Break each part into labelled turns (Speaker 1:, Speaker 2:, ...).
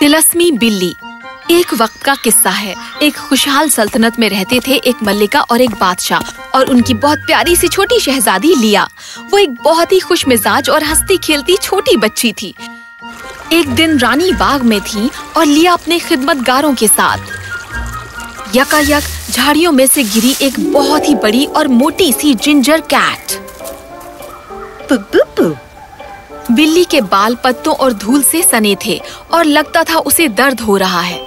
Speaker 1: तिलस्मी बिल्ली। एक वक्त का किस्सा है। एक खुशहाल सल्तनत में रहते थे एक मल्लिका और एक बादशाह और उनकी बहुत प्यारी सी छोटी शहजादी लिया। वो एक बहुत ही खुश मिजाज और हंसती खेलती छोटी बच्ची थी। एक दिन रानी बाग में थी और लिया अपने खिदमतगारों के साथ। यकायक झाड़ियों में से गिरी एक बहुत ही बड़ी और मोटी सी जिंजर कैट। बिल्ली के बाल पत्तों और धूल से सने थे और लगता था उसे दर्द हो रहा है।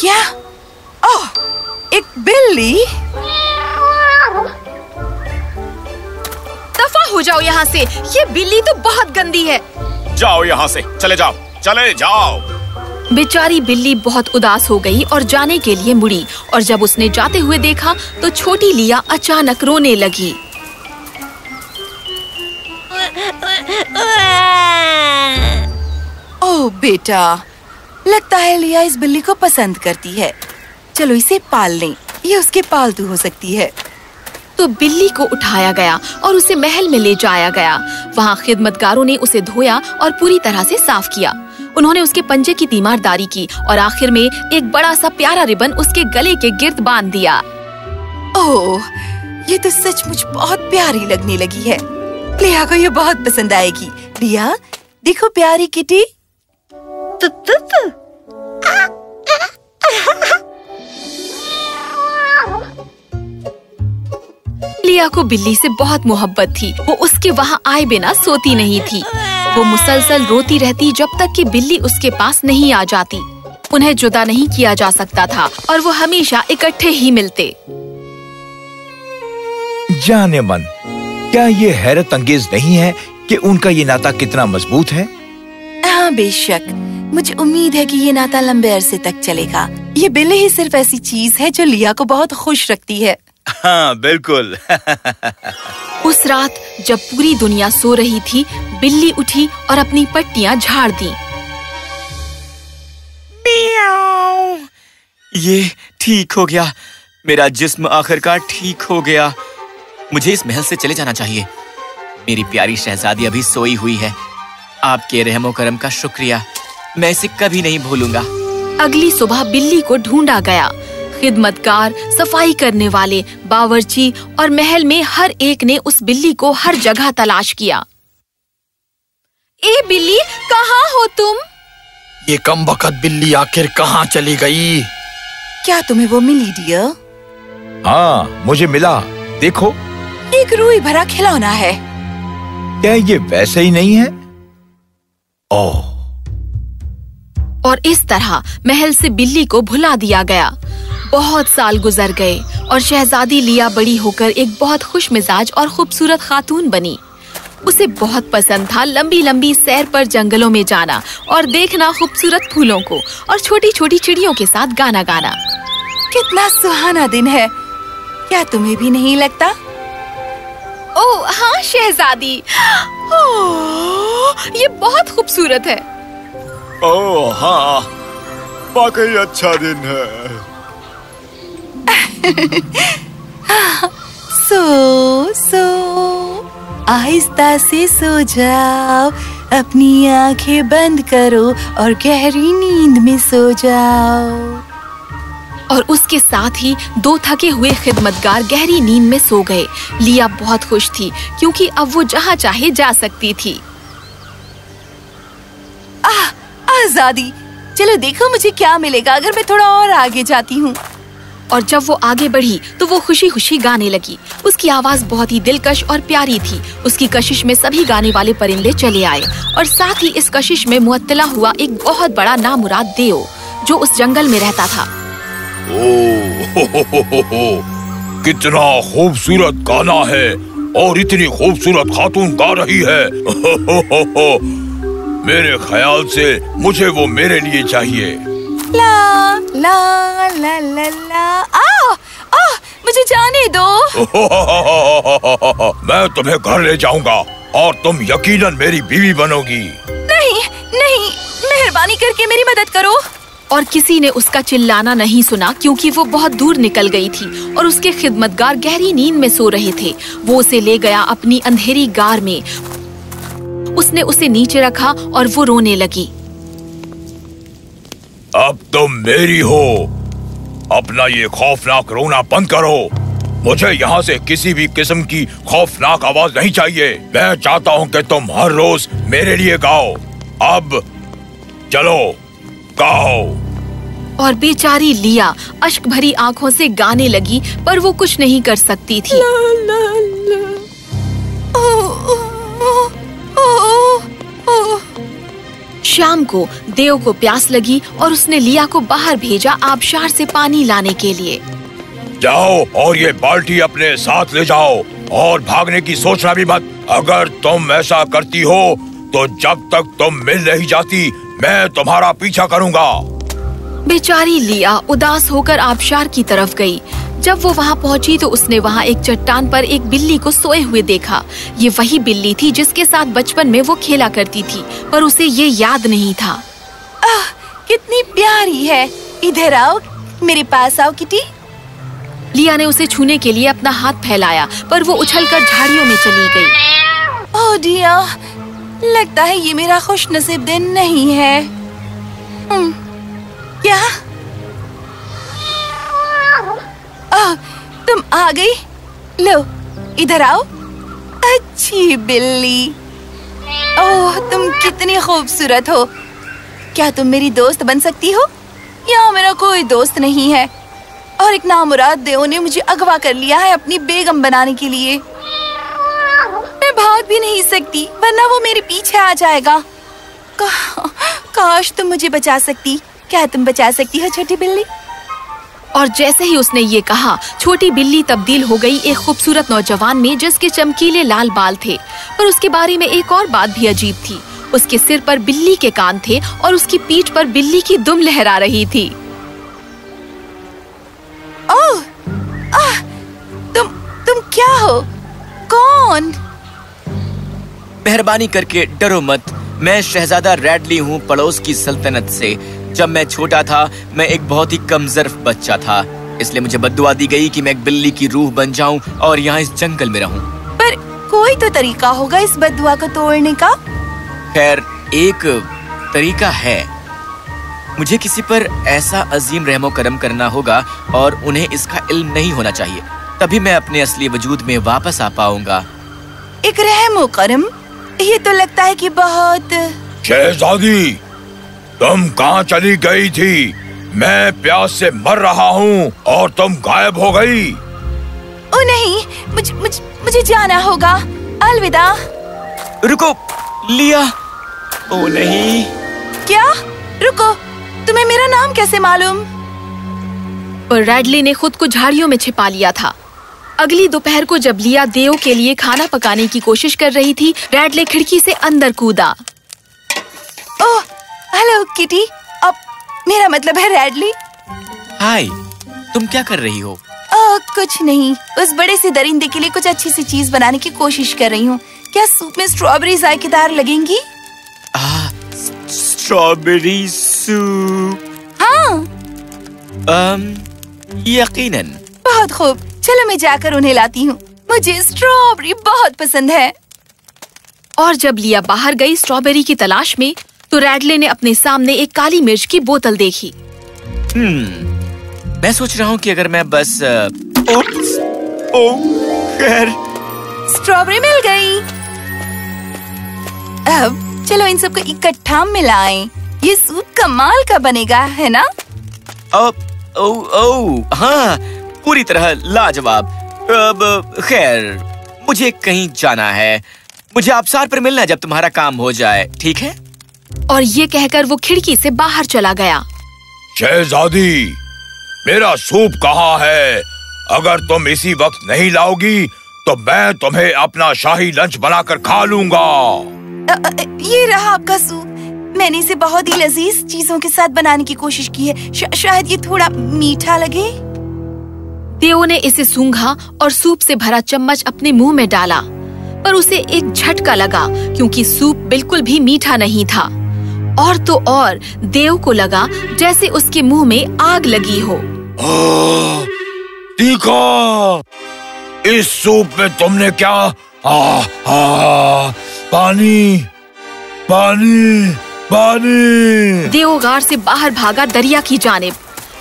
Speaker 2: क्या? ओह एक बिल्ली?
Speaker 1: दफ़ा हो जाओ यहाँ से। ये बिल्ली तो बहुत गंदी है।
Speaker 3: जाओ यहाँ से चले जाओ चले जाओ।
Speaker 1: बेचारी बिल्ली बहुत उदास हो गई और जाने के लिए मुड़ी और जब उसने जाते हुए देखा तो छोटी लिया अचानक रोने लगी।
Speaker 2: ओह बेटा लगता है लिया इस बिल्ली को पसंद करती है। चलो इसे पाल लें ये उसके पालतू हो सकती है।
Speaker 1: तो बिल्ली को उठाया गया और उसे महल में ले जाया गया। वहाँ खिदमतगारों ने उसे धोया और पूरी तरह से साफ़ किया। उन्होंने उसके पंजे की तीमारदारी की और आखिर में एक बड़ा सा प्यारा रिबन उसके गले के गिर्द बाँध दिया।
Speaker 2: ओह ये तो सचमुच बहुत प्यारी लगने लगी है। लिया को ये बहुत पसंद आएगी। लिया देखो प्यारी किटी।
Speaker 1: लिया को बिल्ली से बहुत मोहब्बत थी। वो उसके वहाँ आए बिना सोती नहीं थी। वो मुसलसल रोती रहती जब तक कि बिल्ली उसके पास नहीं आ जाती। उन्हें जुदा नहीं किया जा सकता था और वो हमेशा इकट्ठे ही मिलते।
Speaker 4: जाने मन क्या ये हैरत अंगेज नहीं है कि उनका ये नाता कितना मज़बूत है?
Speaker 2: हाँ बेशक। मुझे उम्मीद है कि ये नाता लंबे अरसे तक चलेगा। ये बिल्ली ही सिर्फ़ ऐसी चीज़ है जो लिया को बहुत खुश रखती है।
Speaker 4: हाँ बिल्कुल।
Speaker 1: उस रात जब पूरी दुनिया सो रही थी बिल्ली उठी और अपनी पट्टियाँ झाड़ दी।
Speaker 5: ये ठीक हो गया। मेरा जिस्म आखिरकार ठीक हो गया। मुझे इस महल से चले जाना चाहिए। मेरी प्यारी शहजादी अभी सोई हुई है। आपके रहमो करम का शुक्रिया। मैं इसे कभी नहीं भूलूँगा।
Speaker 1: अगली सुबह बिल्ली को ढूंढा गया। खिदमतकार सफ़ाई करने वाले बावर्ची और महल में हर एक ने उस बिल्ली को हर जगह तलाश किया। ए बिल्ली कहाँ हो तुम?
Speaker 6: ये कम वक्त बिल्ली आखिर कहाँ चली गई?
Speaker 2: क्या तुम्हें वो मिली डियर
Speaker 4: हाँ मुझे मिला। देखो।
Speaker 2: एक रूई भरा खिलौना है।
Speaker 4: क्या ये वैसे ही नहीं है? ओह
Speaker 1: और इस तरह महल से बिल्ली को भुला दिया गया। बहुत साल गुजर गए और शहजादी लिया बड़ी होकर एक बहुत खुश मिजाज और खूबसूरत खातून बनी। उसे बहुत पसंद था लंबी लंबी सैर पर जंगलों में जाना और देखना खूबसूरत फूलों को और छोटी छोटी चिड़ियों के साथ गाना गाना।
Speaker 2: कितना सुहाना दिन है। क्या तुम्हें भी नहीं लगता?
Speaker 1: ओह हाँ शहजादी। ओह, ये बहुत खूबसूरत है।
Speaker 3: ओह हाँ वाकई अच्छा दिन है।
Speaker 2: सो सो। आहिस्ता से सो जाओ। अपनी आँखें बंद करो और गहरी नींद में सो जाओ।
Speaker 1: और उसके साथ ही दो थके हुए खिदमतगार गहरी नींद में सो गए। लिया बहुत खुश थी क्योंकि अब वो जहाँ चाहे जा सकती थी।
Speaker 2: आह आज़ादी। चलो देखो मुझे क्या मिलेगा अगर मैं थोड़ा और आगे जाती हूँ।
Speaker 1: और जब वो आगे बढ़ी तो वो खुशी खुशी गाने लगी उसकी आवाज़ बहुत ही दिलकश और प्यारी थी उसकी कशिश में सभी गाने वाले परिंदे चले आए और साथ ही इस कशिश में मुअत्तला हुआ एक बहुत बड़ा नामुराद देव जो उस जंगल में रहता था
Speaker 4: ओह हो, हो, हो, हो, हो। कितना खूबसूरत गाना है और इतनी खूबसूरत खातून गा रही है हो, हो, हो, हो। मेरे ख्याल से मुझे वो मेरे लिए चाहिए
Speaker 2: ला ला ला ला ला। आ, आ, मुझे जाने दो।
Speaker 4: मैं तुम्हें घर ले जाऊँगा और तुम यकीनन मेरी बीवी बनोगी।
Speaker 2: नहीं नहीं मेहरबानी करके मेरी मदद करो।
Speaker 1: और किसी ने उसका चिल्लाना नहीं सुना क्योंकि वो बहुत दूर निकल गई थी और उसके खिदमतगार गहरी नींद में सो रहे थे। वो उसे ले गया अपनी अंधेरी गार में। उसने उसे नीचे रखा और वो रोने लगी।
Speaker 4: अब तुम मेरी हो। अपना ये खौफनाक रोना बंद करो। मुझे यहाँ से किसी भी किस्म की खौफनाक आवाज़ नहीं चाहिए। मैं चाहता हूँ कि तुम हर रोज मेरे लिए गाओ। अब चलो गाओ।
Speaker 1: और बेचारी लिया अश्क भरी आँखों से गाने लगी पर वो कुछ नहीं कर सकती थी। शाम को देव को प्यास लगी और उसने लिया को बाहर भेजा आबशार से पानी लाने के लिए।
Speaker 4: जाओ और ये बाल्टी अपने साथ ले जाओ और भागने की सोचना भी मत। अगर तुम ऐसा करती हो तो जब तक तुम मिल नहीं जाती मैं तुम्हारा पीछा करूँगा।
Speaker 1: बेचारी लिया उदास होकर आबशार की तरफ़ गई। जब वो वहाँ पहुँची तो उसने वहाँ एक चट्टान पर एक बिल्ली को सोए हुए देखा। ये वही बिल्ली थी जिसके साथ बचपन में वो खेला करती थी पर उसे ये याद नहीं था।
Speaker 2: आह, कितनी प्यारी है। इधर आओ मेरे पास आओ किटी।
Speaker 1: लिया ने उसे छूने के लिए अपना हाथ फैलाया पर वो उछलकर झाड़ियों में चली गई।
Speaker 2: ओह डिया लगता है ये मेरा खुश नसीब दिन नहीं है। हम्म, क्या? तुम आ गई? लो इधर आओ। अच्छी बिल्ली। ओह तुम कितनी खूबसूरत हो। क्या तुम मेरी दोस्त बन सकती हो? यहाँ मेरा कोई दोस्त नहीं है? और एक नामुराद देव ने मुझे अगवा कर लिया है अपनी बेगम बनाने के लिए। मैं भाग भी नहीं सकती वरना वो मेरे पीछे आ जाएगा। का, काश तुम मुझे बचा सकती। क्या तुम बचा सकती हो छोटी बिल्ली?
Speaker 1: और जैसे ही उसने ये कहा छोटी बिल्ली तब्दील हो गई एक खूबसूरत नौजवान में जिसके चमकीले लाल बाल थे। पर उसके बारे में एक और बात भी अजीब थी। उसके सिर पर बिल्ली के कान थे और उसकी पीठ पर बिल्ली की दुम लहरा रही थी।
Speaker 2: ओह आह, तुम तुम क्या हो? कौन?
Speaker 5: मेहरबानी करके डरो मत। मैं शहजादा रैडली हूँ पड़ोस की सल्तनत से। जब मैं छोटा था मैं एक बहुत ही कमजर्फ बच्चा था। इसलिए मुझे बदुआ दी गई कि मैं एक बिल्ली की रूह बन जाऊँ और यहाँ इस जंगल में रहूँ।
Speaker 2: पर कोई तो तरीका होगा इस बदुआ को तोड़ने का?
Speaker 5: खैर एक तरीका है। मुझे किसी पर ऐसा अजीम रहमो करम करना होगा और उन्हें इसका इल्म नहीं होना चाहिए। तभी मैं अपने असली वजूद में वापस आ पाऊँगा।
Speaker 2: एक रहमो करम ये तो लगता है कि बहुत
Speaker 4: शहजादी तुम कहाँ चली गई थी? मैं प्यास से मर रहा हूँ और तुम गायब हो गई।
Speaker 2: ओ नहीं मुझे मुझे मुझे जाना होगा। अलविदा।
Speaker 5: रुको लिया। ओ नहीं।
Speaker 2: क्या? रुको तुम्हें मेरा नाम कैसे मालूम?
Speaker 1: पर रैडली ने खुद को झाड़ियों में छिपा लिया था। अगली दोपहर को जब लिया देव के लिए खाना पकाने की कोशिश कर रही थी रैडले खिड़की से अंदर कूदा।
Speaker 2: ओह हेलो किटी अब मेरा मतलब है रैडली।
Speaker 5: हाय तुम क्या कर रही हो?
Speaker 2: ओह कुछ नहीं। उस बड़े से दरिंदे के लिए कुछ अच्छी सी चीज़ बनाने की कोशिश कर रही हूँ। क्या सूप में स्ट्रॉबेरी जायकेदार लगेंगी?
Speaker 5: आ, स्ट्रॉबेरी सूप
Speaker 2: हाँ।
Speaker 5: Um, यकीनन।
Speaker 2: बहुत खूब। चलो मैं जाकर उन्हें लाती हूँ। मुझे स्ट्रॉबेरी बहुत पसंद है।
Speaker 1: और जब लिया बाहर गई स्ट्रॉबेरी की तलाश में तो रैडले ने अपने सामने एक काली मिर्च की बोतल देखी।
Speaker 5: हम्म मैं सोच रहा हूँ कि अगर मैं बस
Speaker 2: स्ट्रॉबेरी मिल गई। अब चलो इन सबको इकट्ठा मिलाएँ। ये सूप कमाल का बनेगा है ना?
Speaker 5: ओ ओ ओ हाँ पूरी तरह लाजवाब। अब खैर मुझे कहीं जाना है। मुझे आबसार पर मिलना जब तुम्हारा काम हो जाए ठीक है?
Speaker 1: और ये कहकर वो खिड़की से बाहर चला गया।
Speaker 4: शहजादी मेरा सूप कहाँ है? अगर तुम इसी वक्त नहीं लाओगी तो मैं तुम्हें अपना शाही लंच बनाकर खा लूँगा।
Speaker 2: ये रहा आपका सूप। मैंने इसे बहुत ही लजीज चीज़ों के साथ बनाने की कोशिश की है। शा, शायद ये थोड़ा मीठा लगे।
Speaker 1: देव ने इसे सूंघा और सूप से भरा चम्मच अपने मुँह में डाला पर उसे एक झटका लगा क्योंकि सूप बिल्कुल भी मीठा नहीं था। और तो और देव को लगा जैसे उसके मुँह में आग लगी हो।
Speaker 4: तीखा इस सूप में तुमने क्या? आ, आ, पानी पानी पानी।
Speaker 1: देव गार से बाहर भागा दरिया की जानिब।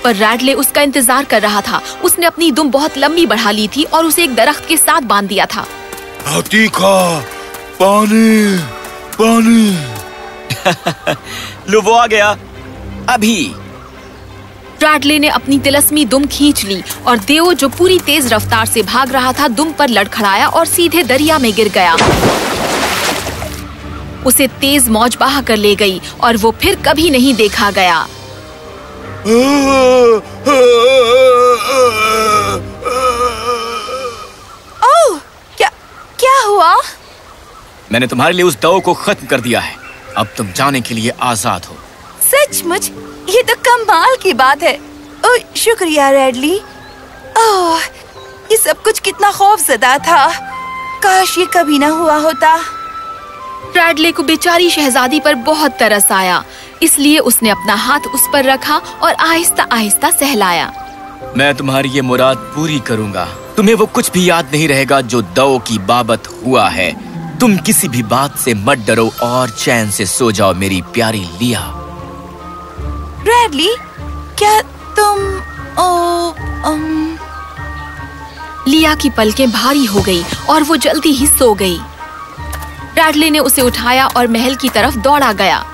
Speaker 1: पर रैडले उसका इंतज़ार कर रहा था। उसने अपनी दुम बहुत लंबी बढ़ा ली थी और उसे एक दरख्त के साथ बाँध दिया था।
Speaker 4: तीखा पानी पानी।
Speaker 5: लो वो आ गया। अभी।
Speaker 1: रैडले ने अपनी तिलस्मी दुम खींच ली और देव जो पूरी तेज रफ्तार से भाग रहा था दुम पर लड़खड़ाया और सीधे दरिया में गिर गया। उसे तेज मौज बहा कर ले गई और वो फिर कभी नहीं देखा गया।
Speaker 2: ओह क्या क्या हुआ?
Speaker 5: मैंने तुम्हारे लिए उस दव को खत्म कर दिया है। अब तुम जाने के लिए आज़ाद हो।
Speaker 2: सचमुच? ये तो कमाल की बात है। ओह शुक्रिया रेडली। ओह ये सब कुछ कितना खौफजदा था। काश ये कभी ना हुआ होता।
Speaker 1: रैडले को बेचारी शहजादी पर बहुत तरस आया। इसलिए उसने अपना हाथ उस पर रखा और आहिस्ता आहिस्ता सहलाया।
Speaker 5: मैं तुम्हारी ये मुराद पूरी करूँगा। तुम्हें वो कुछ भी याद नहीं रहेगा जो दव की बाबत हुआ है। तुम किसी भी बात से मत डरो और चैन से सो जाओ मेरी प्यारी लिया।
Speaker 2: रेडली क्या तुम ओ अम,
Speaker 1: लिया की पलकें भारी हो गई और वो जल्दी ही सो गई। रैडले ने उसे उठाया और महल की तरफ़ दौड़ा गया।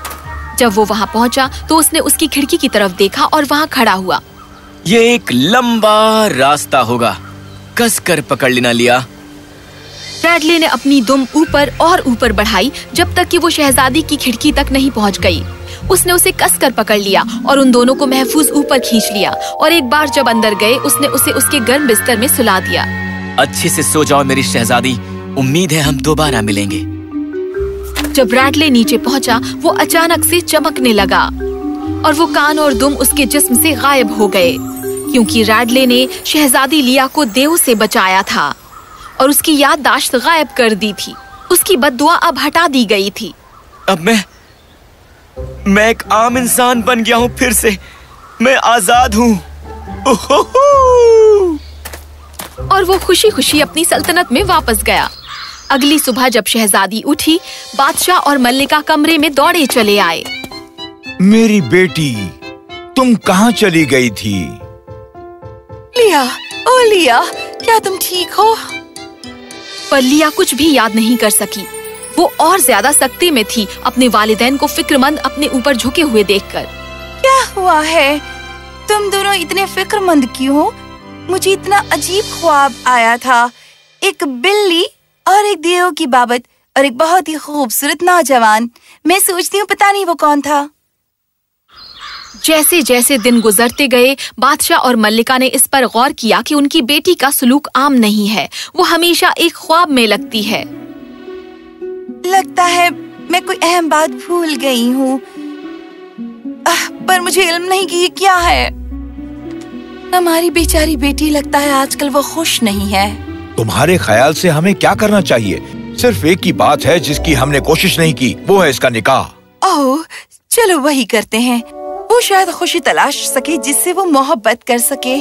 Speaker 1: जब वो वहाँ पहुँचा तो उसने उसकी खिड़की की तरफ़ देखा और वहाँ खड़ा हुआ।
Speaker 5: ये एक लंबा रास्ता होगा। कस कर पकड़ लेना लिया।
Speaker 1: रैडले ने अपनी दुम ऊपर और ऊपर बढ़ाई जब तक कि वो शहजादी की खिड़की तक नहीं पहुँच गई। उसने उसे कसकर पकड़ लिया और उन दोनों को महफूज ऊपर खींच लिया और एक बार जब अंदर गए उसने उसे उसके गर्म बिस्तर में सुला दिया।
Speaker 5: अच्छे से सो जाओ मेरी शहजादी। उम्मीद है हम दोबारा मिलेंगे।
Speaker 1: जब रैडले नीचे पहुँचा वो अचानक से चमकने लगा और वो कान और दुम उसके जिस्म से गायब हो गए क्योंकि रैडले ने शहजादी लिया को देव से बचाया था और उसकी याददाश्त गायब कर दी थी। उसकी बददुआ अब हटा दी गई थी।
Speaker 5: अब मैं मैं एक आम इंसान बन गया हूँ फिर से। मैं आज़ाद हूँ।
Speaker 1: और वो खुशी खुशी अपनी सल्तनत में वापस गया। अगली सुबह जब शहजादी उठी बादशाह और मल्लिका कमरे में दौड़े चले आए।
Speaker 7: मेरी बेटी तुम कहाँ चली गई थी?
Speaker 2: लिया ओ लिया क्या तुम ठीक हो?
Speaker 1: पर लिया कुछ भी याद नहीं कर सकी। वो और ज़्यादा सख्ती में थी अपने वालिदैन को फिक्रमंद अपने ऊपर झुके हुए देखकर।
Speaker 2: क्या हुआ है? तुम दोनों इतने फिक्रमंद क्यों हो? मुझे इतना अजीब ख्वाब आया था। एक बिल्ली और एक देव की बाबत और एक बहुत ही खूबसूरत नौजवान। मैं सोचती हूँ पता नहीं वो कौन था।
Speaker 1: जैसे जैसे दिन गुजरते गए बादशाह और मल्लिका ने इस पर गौर किया कि उनकी बेटी का सुलूक आम नहीं है। वो हमेशा एक ख्वाब में लगती है।
Speaker 2: लगता है मैं कोई अहम बात भूल गई हूँ। पर मुझे इल्म नहीं कि ये क्या है। हमारी बेचारी बेटी लगता है आजकल वो खुश नहीं है।
Speaker 7: तुम्हारे ख्याल से हमें क्या करना चाहिए? सिर्फ़ एक ही बात है जिसकी हमने कोशिश नहीं की वो है इसका निकाह।
Speaker 2: ओह चलो वही करते हैं। वो शायद खुशी तलाश सके जिससे वो मोहब्बत कर सके।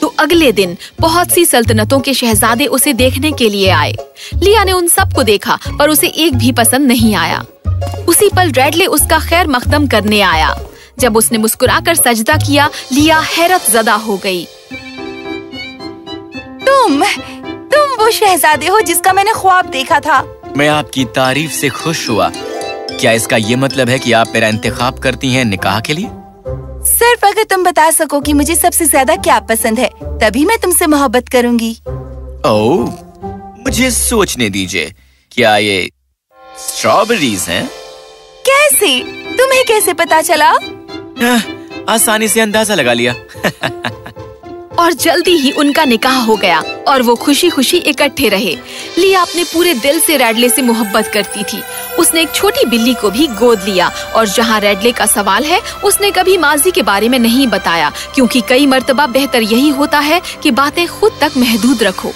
Speaker 1: तो अगले दिन बहुत सी सल्तनतों के शहजादे उसे देखने के लिए आए। लिया ने उन सबको देखा पर उसे एक भी पसंद नहीं आया। उसी पल रेडले उसका खैर मकदम करने आया। जब उसने मुस्कुराकर सजदा किया लिया हैरत जदा हो गई।
Speaker 2: तुम तुम वो शहजादे हो जिसका मैंने ख्वाब देखा था।
Speaker 5: मैं आपकी तारीफ़ से खुश हुआ। क्या इसका ये मतलब है कि आप मेरा इंतखाब करती हैं निकाह के लिए?
Speaker 2: सिर्फ़ अगर तुम बता सको कि मुझे सबसे ज़्यादा क्या पसंद है तभी मैं तुमसे मोहब्बत करूँगी।
Speaker 5: ओह मुझे सोचने दीजिए क्या ये स्ट्रॉबेरीज हैं?
Speaker 2: कैसे? तुम्हें कैसे पता चला?
Speaker 5: आह, आसानी से अंदाज़ा लगा लिया।
Speaker 1: और जल्दी ही उनका निकाह हो गया और वो खुशी खुशी इकट्ठे रहे। लिया अपने पूरे दिल से रेडले से मोहब्बत करती थी। उसने एक छोटी बिल्ली को भी गोद लिया और जहाँ रेडले का सवाल है, उसने कभी माजी के बारे में नहीं बताया, क्योंकि कई मर्तबा बेहतर यही होता है कि बातें खुद तक महदूद रखो।